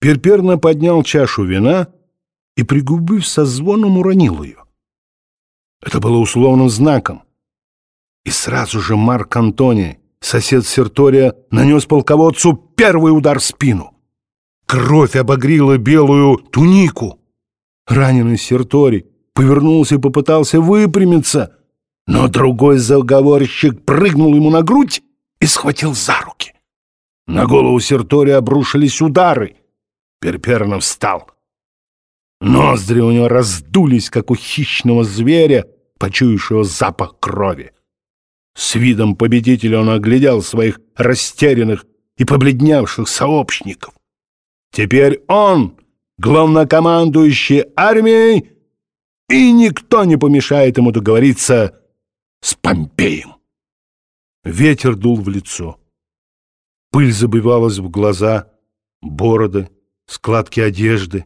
Перперно поднял чашу вина и, пригубив со звоном, уронил ее. Это было условным знаком. И сразу же Марк Антони, сосед Сертория, нанес полководцу первый удар в спину. Кровь обогрила белую тунику. Раненый Серторий повернулся и попытался выпрямиться, но другой заговорщик прыгнул ему на грудь и схватил за руки. На голову Сертория обрушились удары. Перперно встал. Ноздри у него раздулись, как у хищного зверя, почуявшего запах крови. С видом победителя он оглядел своих растерянных и побледневших сообщников. Теперь он, главнокомандующий армией, и никто не помешает ему договориться с Помпеем. Ветер дул в лицо. Пыль забивалась в глаза, бороды, складки одежды.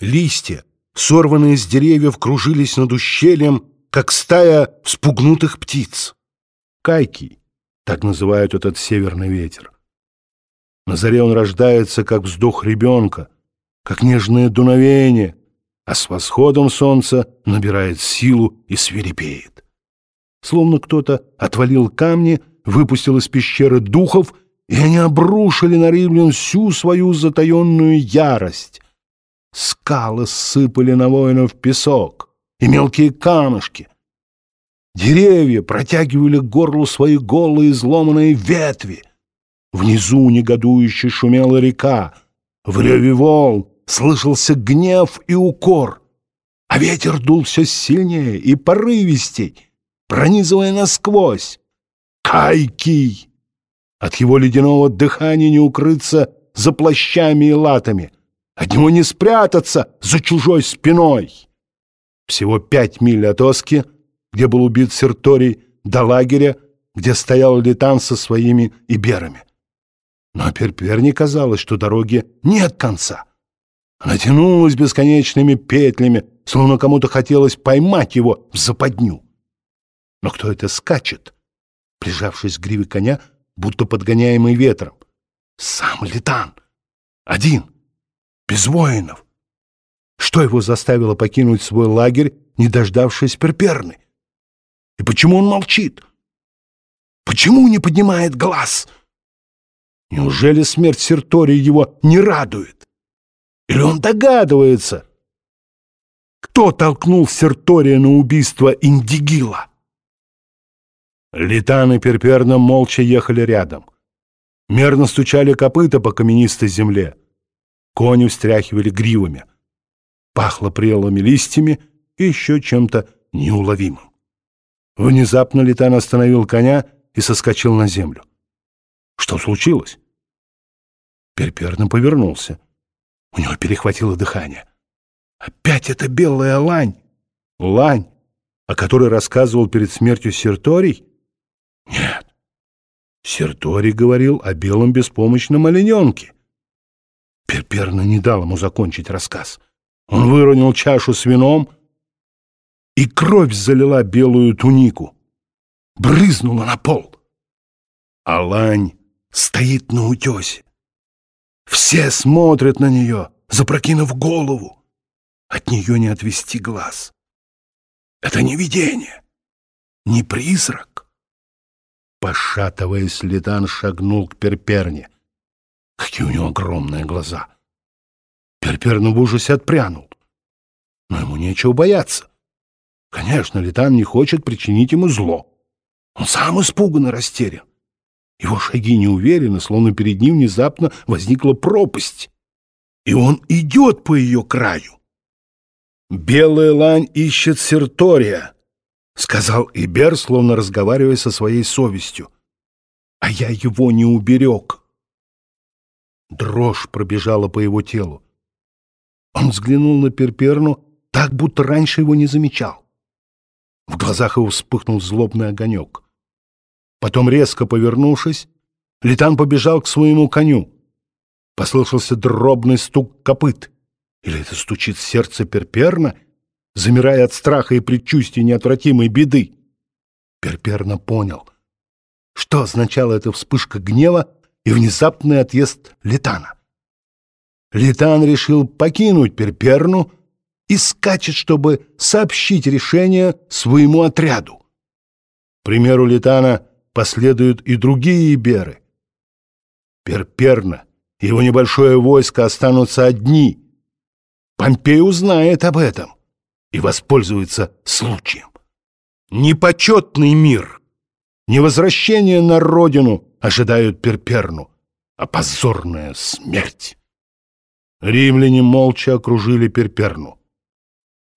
Листья, сорванные с деревьев, кружились над ущельем, как стая вспугнутых птиц. Кайки, так называют этот северный ветер. На заре он рождается, как вздох ребенка, как нежное дуновение, а с восходом солнца набирает силу и свирепеет. Словно кто-то отвалил камни, выпустил из пещеры духов — и они обрушили на римлян всю свою затаенную ярость. Скалы сыпали на воинов песок и мелкие камушки. Деревья протягивали к горлу свои голые изломанные ветви. Внизу негодующе шумела река. В реве волн слышался гнев и укор. А ветер дул все сильнее и порывистей, пронизывая насквозь. Кайки! От его ледяного дыхания не укрыться за плащами и латами. От него не спрятаться за чужой спиной. Всего пять миль от Оски, где был убит Серторий, до лагеря, где стоял Литан со своими иберами. Но Перперне казалось, что дороги нет конца. Она тянулась бесконечными петлями, словно кому-то хотелось поймать его в западню. Но кто это скачет? Прижавшись к гриве коня, будто подгоняемый ветром. Сам Литан. Один. Без воинов. Что его заставило покинуть свой лагерь, не дождавшись Перперны? И почему он молчит? Почему не поднимает глаз? Неужели смерть Сертории его не радует? Или он догадывается, кто толкнул Сертория на убийство Индигила? Литан и Перперна молча ехали рядом. Мерно стучали копыта по каменистой земле. Кони встряхивали гривами. Пахло прелыми листьями и еще чем-то неуловимым. Внезапно Литан остановил коня и соскочил на землю. Что случилось? Перперна повернулся. У него перехватило дыхание. Опять эта белая лань! Лань, о которой рассказывал перед смертью Серторий? Сертори говорил о белом беспомощном олененке. Перперна не дал ему закончить рассказ. Он выронил чашу с вином, и кровь залила белую тунику, брызнула на пол. Алань стоит на утесе. Все смотрят на нее, запрокинув голову. От нее не отвести глаз. Это не видение, не призрак. Пошатываясь, Литан шагнул к Перперне. Какие у него огромные глаза! Перперна в ужасе отпрянул. Но ему нечего бояться. Конечно, Литан не хочет причинить ему зло. Он сам испуган и растерян. Его шаги неуверены, словно перед ним внезапно возникла пропасть. И он идет по ее краю. Белая лань ищет Сертория, — сказал Ибер, словно разговаривая со своей совестью. «А я его не уберег». Дрожь пробежала по его телу. Он взглянул на Перперну так, будто раньше его не замечал. В глазах его вспыхнул злобный огонек. Потом, резко повернувшись, Литан побежал к своему коню. Послышался дробный стук копыт. Или это стучит сердце Перперна — замирая от страха и предчувствия неотвратимой беды. Перперно понял, что означала эта вспышка гнева и внезапный отъезд Летана. Литан решил покинуть Перперну и скачет, чтобы сообщить решение своему отряду. К примеру Литана последуют и другие иберы. Перперна и его небольшое войско останутся одни. Помпей узнает об этом и воспользуется случаем. Непочетный мир, невозвращение на родину ожидают Перперну, а позорная смерть. Римляне молча окружили Перперну.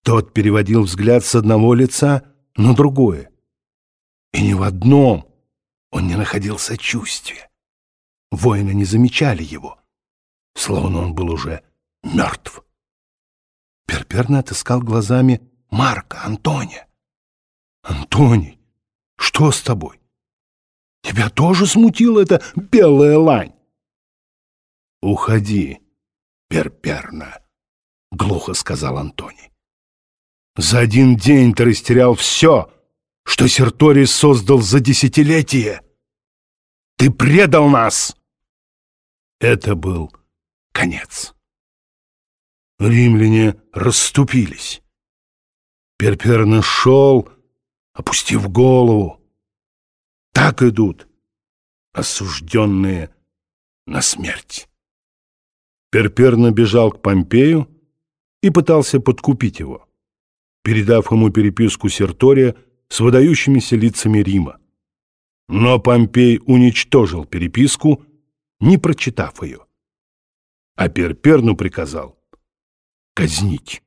Тот переводил взгляд с одного лица на другое. И ни в одном он не находил сочувствия. Воины не замечали его, словно он был уже мертв. Перперна отыскал глазами Марка, Антония. «Антоний, что с тобой? Тебя тоже смутила эта белая лань?» «Уходи, Перперна», — глухо сказал Антоний. За один день ты растерял все, что Серторий создал за десятилетие. Ты предал нас!» Это был конец. Римляне расступились. Перперно шел, опустив голову. Так идут осужденные на смерть. Перперно бежал к Помпею и пытался подкупить его передав ему переписку Сертория с выдающимися лицами Рима. Но Помпей уничтожил переписку, не прочитав ее. А Перперну приказал казнить.